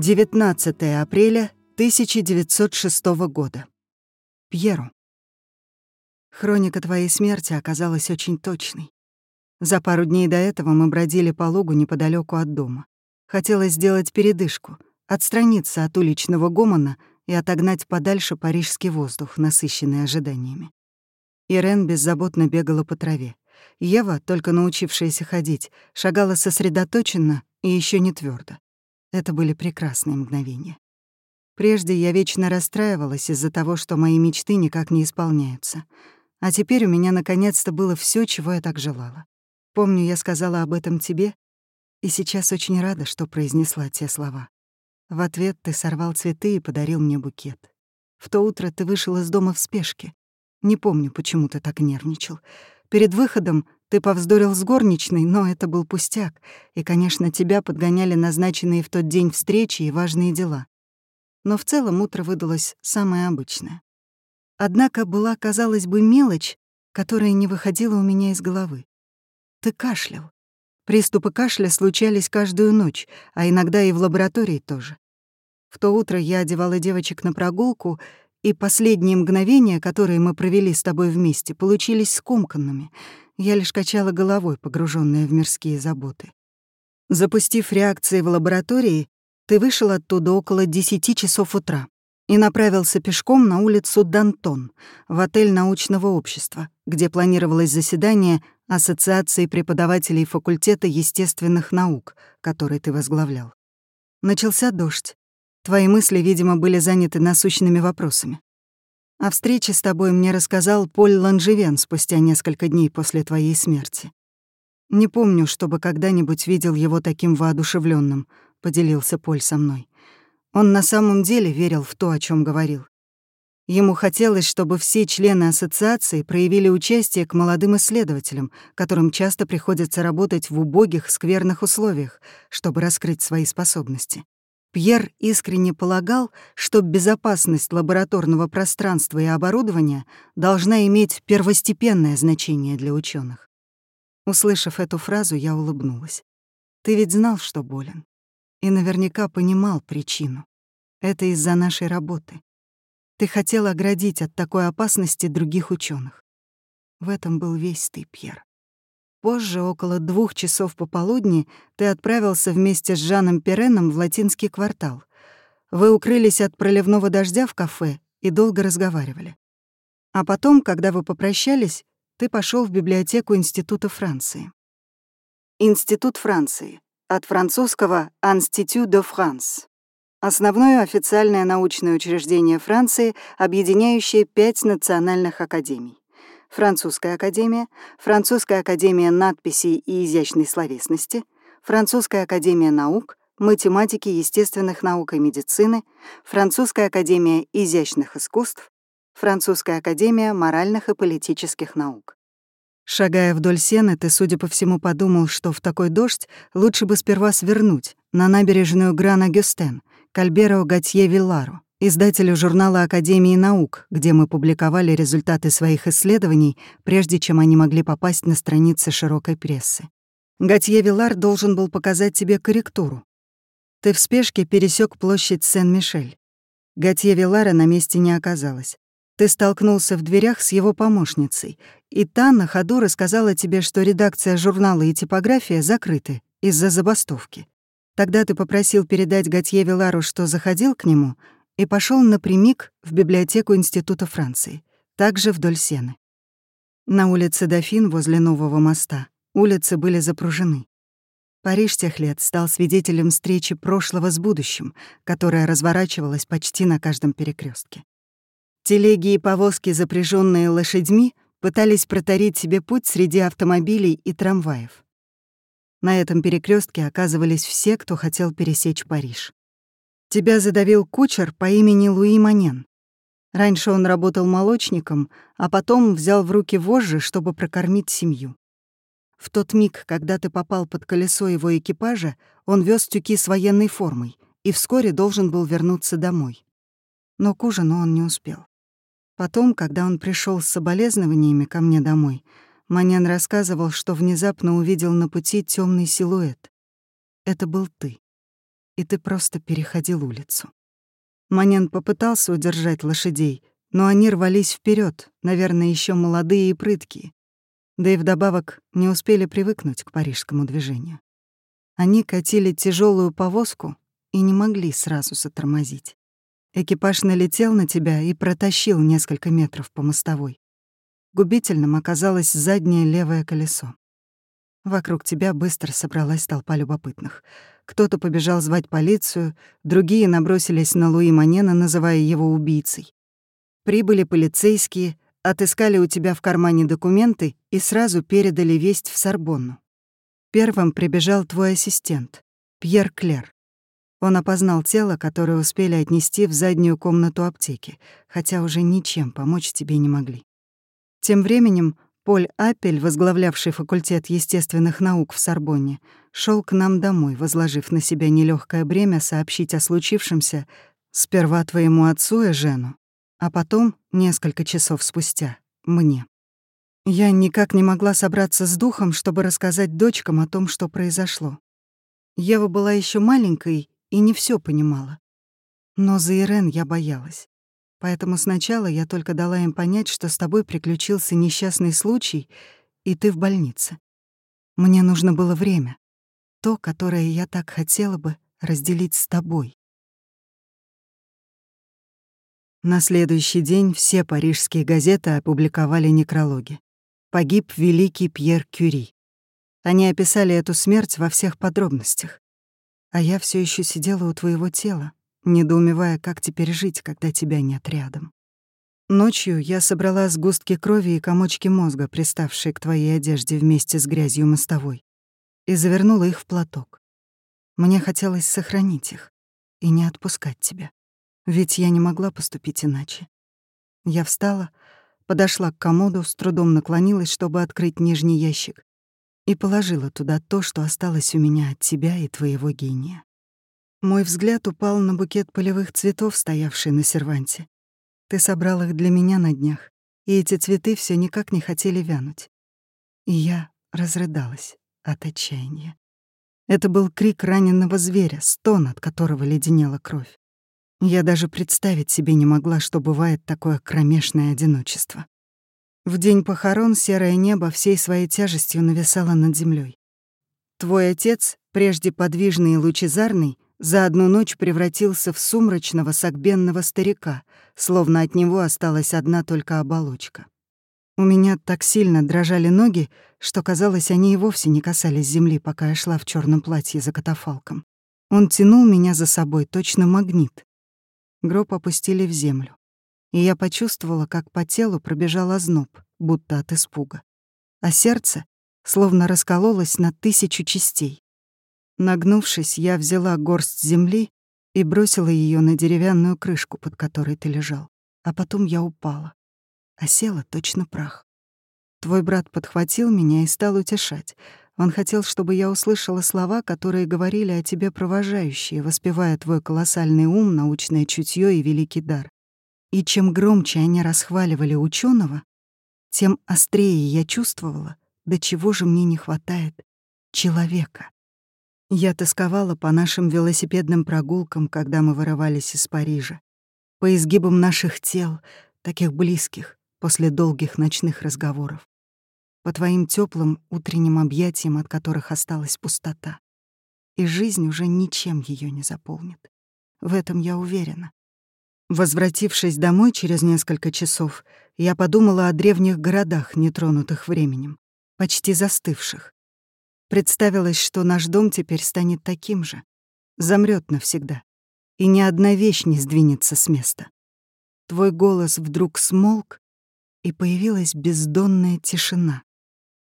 19 апреля 1906 года. Пьеру. Хроника твоей смерти оказалась очень точной. За пару дней до этого мы бродили по лугу неподалеку от дома. Хотелось сделать передышку, отстраниться от уличного гомона и отогнать подальше парижский воздух, насыщенный ожиданиями. Ирен беззаботно бегала по траве. Ева, только научившаяся ходить, шагала сосредоточенно и еще не твердо. Это были прекрасные мгновения. Прежде я вечно расстраивалась из-за того, что мои мечты никак не исполняются. А теперь у меня наконец-то было все, чего я так желала. Помню, я сказала об этом тебе, и сейчас очень рада, что произнесла те слова. В ответ ты сорвал цветы и подарил мне букет. В то утро ты вышел из дома в спешке. Не помню, почему ты так нервничал. Перед выходом ты повздорил с горничной, но это был пустяк, и, конечно, тебя подгоняли назначенные в тот день встречи и важные дела. Но в целом утро выдалось самое обычное. Однако была, казалось бы, мелочь, которая не выходила у меня из головы. Ты кашлял. Приступы кашля случались каждую ночь, а иногда и в лаборатории тоже. В то утро я одевала девочек на прогулку, и последние мгновения, которые мы провели с тобой вместе, получились скомканными — я лишь качала головой, погруженная в мирские заботы. Запустив реакции в лаборатории, ты вышел оттуда около 10 часов утра и направился пешком на улицу Дантон, в отель научного общества, где планировалось заседание Ассоциации преподавателей факультета естественных наук, который ты возглавлял. Начался дождь. Твои мысли, видимо, были заняты насущными вопросами. О встрече с тобой мне рассказал Поль Ланжевен спустя несколько дней после твоей смерти. Не помню, чтобы когда-нибудь видел его таким воодушевленным, поделился Поль со мной. Он на самом деле верил в то, о чем говорил. Ему хотелось, чтобы все члены ассоциации проявили участие к молодым исследователям, которым часто приходится работать в убогих, скверных условиях, чтобы раскрыть свои способности. Пьер искренне полагал, что безопасность лабораторного пространства и оборудования должна иметь первостепенное значение для ученых. Услышав эту фразу, я улыбнулась. «Ты ведь знал, что болен. И наверняка понимал причину. Это из-за нашей работы. Ты хотел оградить от такой опасности других ученых. В этом был весь ты, Пьер. Позже, около двух часов пополудни, ты отправился вместе с Жаном Переном в латинский квартал. Вы укрылись от проливного дождя в кафе и долго разговаривали. А потом, когда вы попрощались, ты пошел в библиотеку Института Франции. Институт Франции. От французского «Institut de France». Основное официальное научное учреждение Франции, объединяющее пять национальных академий. Французская академия, Французская академия надписей и изящной словесности, Французская академия наук, математики, естественных наук и медицины, Французская академия изящных искусств, Французская академия моральных и политических наук. Шагая вдоль сены, ты, судя по всему, подумал, что в такой дождь лучше бы сперва свернуть на набережную Грана-Гюстен, к Альберо Готье-Виллару издателю журнала Академии наук, где мы публиковали результаты своих исследований, прежде чем они могли попасть на страницы широкой прессы. Готье Вилар должен был показать тебе корректуру. Ты в спешке пересек площадь Сен-Мишель. Готье Вилара на месте не оказалось. Ты столкнулся в дверях с его помощницей, и та на ходу рассказала тебе, что редакция журнала и типография закрыты из-за забастовки. Тогда ты попросил передать Готье Вилару, что заходил к нему, и пошел напрямик в библиотеку Института Франции, также вдоль Сены. На улице Дофин возле нового моста улицы были запружены. Париж тех лет стал свидетелем встречи прошлого с будущим, которая разворачивалась почти на каждом перекрестке. Телеги и повозки, запряженные лошадьми, пытались протарить себе путь среди автомобилей и трамваев. На этом перекрестке оказывались все, кто хотел пересечь Париж. Тебя задавил кучер по имени Луи Манен. Раньше он работал молочником, а потом взял в руки вожжи, чтобы прокормить семью. В тот миг, когда ты попал под колесо его экипажа, он вез тюки с военной формой и вскоре должен был вернуться домой. Но к ужину он не успел. Потом, когда он пришел с соболезнованиями ко мне домой, Манен рассказывал, что внезапно увидел на пути темный силуэт. Это был ты. И ты просто переходил улицу. Манен попытался удержать лошадей, но они рвались вперед, наверное, еще молодые и прыткие. Да и вдобавок не успели привыкнуть к парижскому движению. Они катили тяжелую повозку и не могли сразу затормозить. Экипаж налетел на тебя и протащил несколько метров по мостовой. Губительным оказалось заднее левое колесо. Вокруг тебя быстро собралась толпа любопытных. Кто-то побежал звать полицию, другие набросились на Луи Манена, называя его убийцей. Прибыли полицейские, отыскали у тебя в кармане документы и сразу передали весть в Сорбонну. Первым прибежал твой ассистент, Пьер Клер. Он опознал тело, которое успели отнести в заднюю комнату аптеки, хотя уже ничем помочь тебе не могли. Тем временем Поль Аппель, возглавлявший факультет естественных наук в Сорбонне, шел к нам домой, возложив на себя нелегкое бремя сообщить о случившемся сперва твоему отцу и Жену, а потом, несколько часов спустя, мне. Я никак не могла собраться с духом, чтобы рассказать дочкам о том, что произошло. Ева была еще маленькой и не все понимала. Но за Ирен я боялась. Поэтому сначала я только дала им понять, что с тобой приключился несчастный случай, и ты в больнице. Мне нужно было время. То, которое я так хотела бы разделить с тобой. На следующий день все парижские газеты опубликовали некрологи. Погиб великий Пьер Кюри. Они описали эту смерть во всех подробностях. А я все еще сидела у твоего тела, недоумевая, как теперь жить, когда тебя нет рядом. Ночью я собрала сгустки крови и комочки мозга, приставшие к твоей одежде вместе с грязью мостовой, и завернула их в платок. Мне хотелось сохранить их и не отпускать тебя, ведь я не могла поступить иначе. Я встала, подошла к комоду, с трудом наклонилась, чтобы открыть нижний ящик, и положила туда то, что осталось у меня от тебя и твоего гения. Мой взгляд упал на букет полевых цветов, стоявший на серванте. Ты собрал их для меня на днях, и эти цветы все никак не хотели вянуть. И я разрыдалась от отчаяния. Это был крик раненого зверя, стон, от которого леденела кровь. Я даже представить себе не могла, что бывает такое кромешное одиночество. В день похорон серое небо всей своей тяжестью нависало над землей. Твой отец, прежде подвижный и лучезарный, за одну ночь превратился в сумрачного согбенного старика, словно от него осталась одна только оболочка. У меня так сильно дрожали ноги, что, казалось, они и вовсе не касались земли, пока я шла в черном платье за катафалком. Он тянул меня за собой, точно магнит. Гроб опустили в землю, и я почувствовала, как по телу пробежал озноб, будто от испуга. А сердце словно раскололось на тысячу частей. Нагнувшись, я взяла горсть земли и бросила ее на деревянную крышку, под которой ты лежал. А потом я упала, а села точно прах. Твой брат подхватил меня и стал утешать. Он хотел, чтобы я услышала слова, которые говорили о тебе провожающие, воспевая твой колоссальный ум, научное чутье и великий дар. И чем громче они расхваливали ученого, тем острее я чувствовала, до чего же мне не хватает человека. Я тосковала по нашим велосипедным прогулкам, когда мы вырывались из Парижа, по изгибам наших тел, таких близких, после долгих ночных разговоров, по твоим теплым утренним объятиям, от которых осталась пустота. И жизнь уже ничем ее не заполнит. В этом я уверена. Возвратившись домой через несколько часов, я подумала о древних городах, нетронутых временем, почти застывших, Представилось, что наш дом теперь станет таким же, замрет навсегда, и ни одна вещь не сдвинется с места. Твой голос вдруг смолк, и появилась бездонная тишина.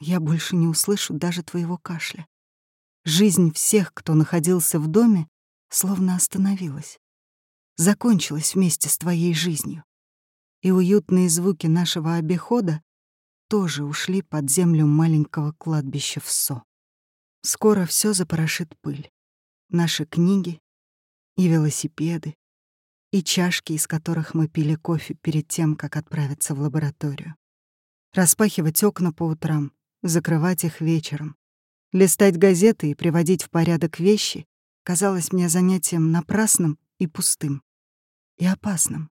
Я больше не услышу даже твоего кашля. Жизнь всех, кто находился в доме, словно остановилась. Закончилась вместе с твоей жизнью. И уютные звуки нашего обихода тоже ушли под землю маленького кладбища в Со. Скоро все запорошит пыль. Наши книги и велосипеды, и чашки, из которых мы пили кофе перед тем, как отправиться в лабораторию. Распахивать окна по утрам, закрывать их вечером, листать газеты и приводить в порядок вещи, казалось мне занятием напрасным и пустым. И опасным.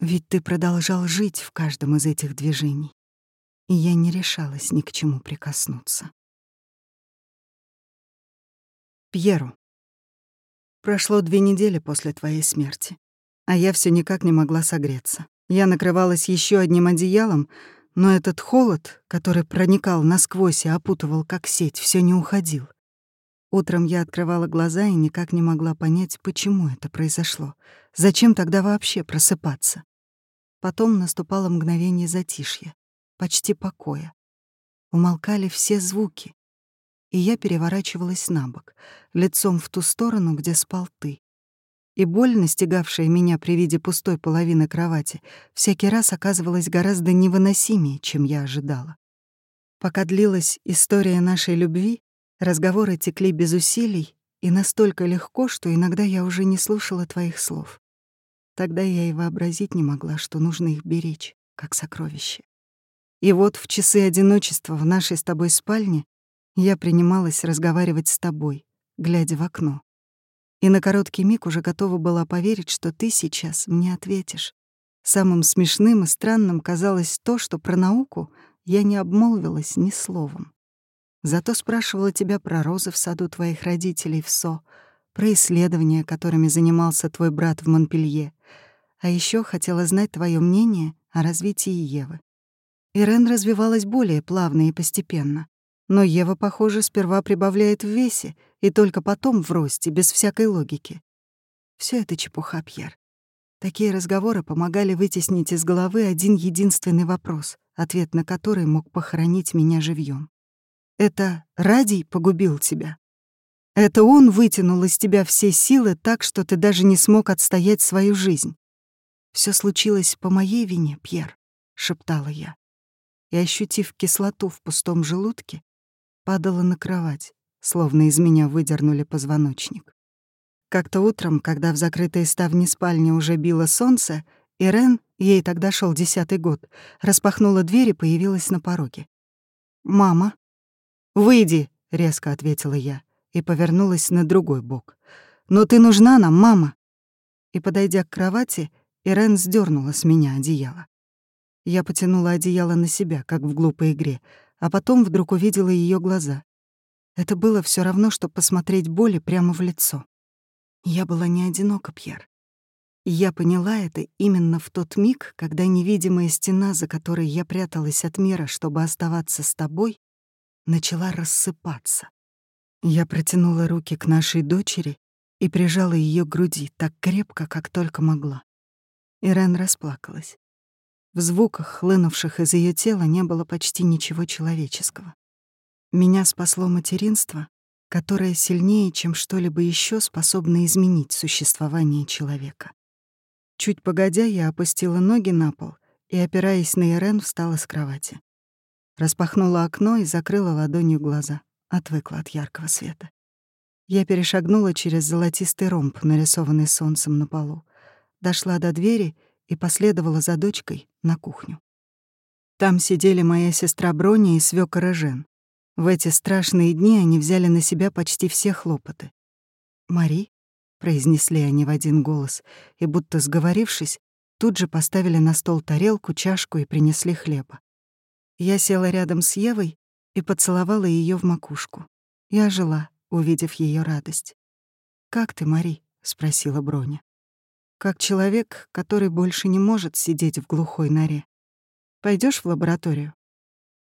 Ведь ты продолжал жить в каждом из этих движений. И я не решалась ни к чему прикоснуться. Пьеру. Прошло две недели после твоей смерти, а я все никак не могла согреться. Я накрывалась еще одним одеялом, но этот холод, который проникал насквозь и опутывал как сеть, все не уходил. Утром я открывала глаза и никак не могла понять, почему это произошло. Зачем тогда вообще просыпаться? Потом наступало мгновение затишья, почти покоя. Умолкали все звуки, и я переворачивалась на бок, лицом в ту сторону, где спал ты. И боль, настигавшая меня при виде пустой половины кровати, всякий раз оказывалась гораздо невыносимее, чем я ожидала. Пока длилась история нашей любви, разговоры текли без усилий и настолько легко, что иногда я уже не слушала твоих слов. Тогда я и вообразить не могла, что нужно их беречь, как сокровище. И вот в часы одиночества в нашей с тобой спальне я принималась разговаривать с тобой, глядя в окно. И на короткий миг уже готова была поверить, что ты сейчас мне ответишь. Самым смешным и странным казалось то, что про науку я не обмолвилась ни словом. Зато спрашивала тебя про розы в саду твоих родителей в Со, про исследования, которыми занимался твой брат в Монпелье. А еще хотела знать твое мнение о развитии Евы. Ирен развивалась более плавно и постепенно. Но Ева, похоже, сперва прибавляет в весе и только потом в росте, без всякой логики. Все это чепуха, Пьер. Такие разговоры помогали вытеснить из головы один единственный вопрос, ответ на который мог похоронить меня живьем. Это Радий погубил тебя? Это он вытянул из тебя все силы так, что ты даже не смог отстоять свою жизнь. Все случилось по моей вине, Пьер, шептала я. И ощутив кислоту в пустом желудке, падала на кровать, словно из меня выдернули позвоночник. Как-то утром, когда в закрытой ставне спальни уже било солнце, Ирен, ей тогда шел десятый год, распахнула дверь и появилась на пороге. «Мама». «Выйди», — резко ответила я и повернулась на другой бок. «Но ты нужна нам, мама». И, подойдя к кровати, Ирен сдернула с меня одеяло. Я потянула одеяло на себя, как в глупой игре, а потом вдруг увидела ее глаза. Это было все равно, что посмотреть боли прямо в лицо. Я была не одинока, Пьер. И я поняла это именно в тот миг, когда невидимая стена, за которой я пряталась от мира, чтобы оставаться с тобой, начала рассыпаться. Я протянула руки к нашей дочери и прижала ее к груди так крепко, как только могла. Ирен расплакалась. В звуках, хлынувших из ее тела, не было почти ничего человеческого. Меня спасло материнство, которое сильнее, чем что-либо еще способно изменить существование человека. Чуть погодя, я опустила ноги на пол и, опираясь на Ирен, встала с кровати. Распахнула окно и закрыла ладонью глаза. Отвыкла от яркого света. Я перешагнула через золотистый ромб, нарисованный солнцем на полу. Дошла до двери и последовала за дочкой на кухню. Там сидели моя сестра Броня и свёкор Жен. В эти страшные дни они взяли на себя почти все хлопоты. «Мари», — произнесли они в один голос, и, будто сговорившись, тут же поставили на стол тарелку, чашку и принесли хлеба. Я села рядом с Евой и поцеловала ее в макушку. Я жила, увидев ее радость. «Как ты, Мари?» — спросила Броня как человек, который больше не может сидеть в глухой норе. Пойдешь в лабораторию?»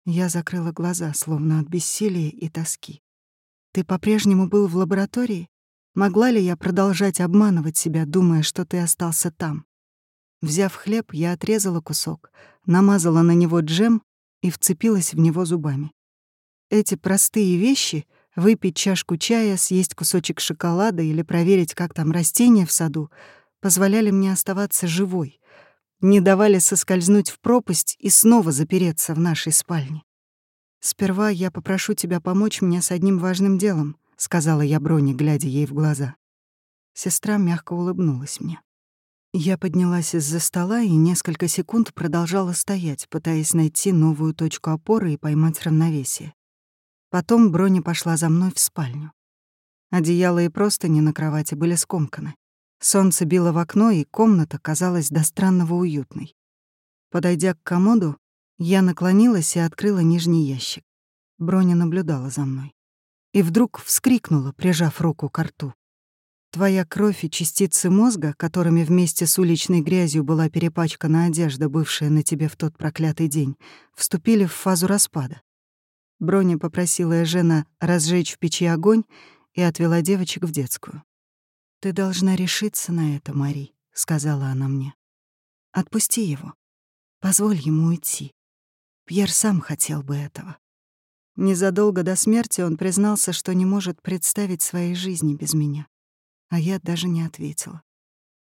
Я закрыла глаза, словно от бессилия и тоски. «Ты по-прежнему был в лаборатории? Могла ли я продолжать обманывать себя, думая, что ты остался там?» Взяв хлеб, я отрезала кусок, намазала на него джем и вцепилась в него зубами. Эти простые вещи — выпить чашку чая, съесть кусочек шоколада или проверить, как там растения в саду — позволяли мне оставаться живой, не давали соскользнуть в пропасть и снова запереться в нашей спальне. «Сперва я попрошу тебя помочь мне с одним важным делом», — сказала я Броне, глядя ей в глаза. Сестра мягко улыбнулась мне. Я поднялась из-за стола и несколько секунд продолжала стоять, пытаясь найти новую точку опоры и поймать равновесие. Потом Броня пошла за мной в спальню. Одеяло и простыни на кровати были скомканы. Солнце било в окно, и комната казалась до странного уютной. Подойдя к комоду, я наклонилась и открыла нижний ящик. Броня наблюдала за мной. И вдруг вскрикнула, прижав руку к рту. Твоя кровь и частицы мозга, которыми вместе с уличной грязью была перепачкана одежда, бывшая на тебе в тот проклятый день, вступили в фазу распада. Броня попросила Эжена разжечь в печи огонь и отвела девочек в детскую. «Ты должна решиться на это, Мари», — сказала она мне. «Отпусти его. Позволь ему уйти. Пьер сам хотел бы этого». Незадолго до смерти он признался, что не может представить своей жизни без меня. А я даже не ответила.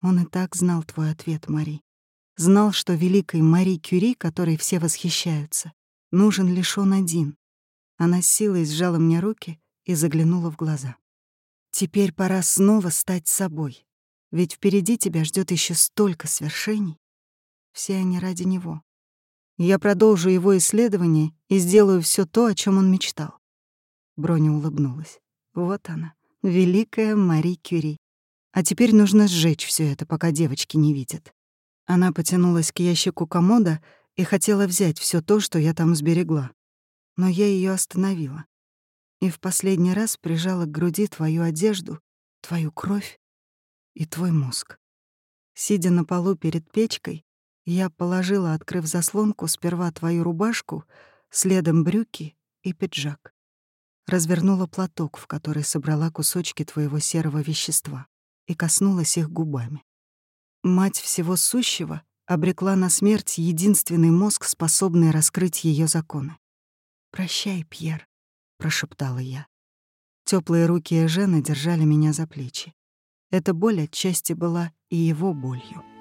Он и так знал твой ответ, Мари. Знал, что великой Мари Кюри, которой все восхищаются, нужен лишь он один. Она с силой сжала мне руки и заглянула в глаза. Теперь пора снова стать собой, ведь впереди тебя ждет еще столько свершений. Все они ради него. Я продолжу его исследование и сделаю все то, о чем он мечтал. Броня улыбнулась. Вот она, Великая Мари Кюри. А теперь нужно сжечь все это, пока девочки не видят. Она потянулась к ящику комода и хотела взять все то, что я там сберегла. Но я ее остановила. И в последний раз прижала к груди твою одежду, твою кровь и твой мозг. Сидя на полу перед печкой, я положила, открыв заслонку, сперва твою рубашку, следом брюки и пиджак развернула платок, в который собрала кусочки твоего серого вещества, и коснулась их губами. Мать всего сущего обрекла на смерть единственный мозг, способный раскрыть ее законы. «Прощай, Пьер», — прошептала я. Теплые руки Эжена держали меня за плечи. Эта боль отчасти была и его болью.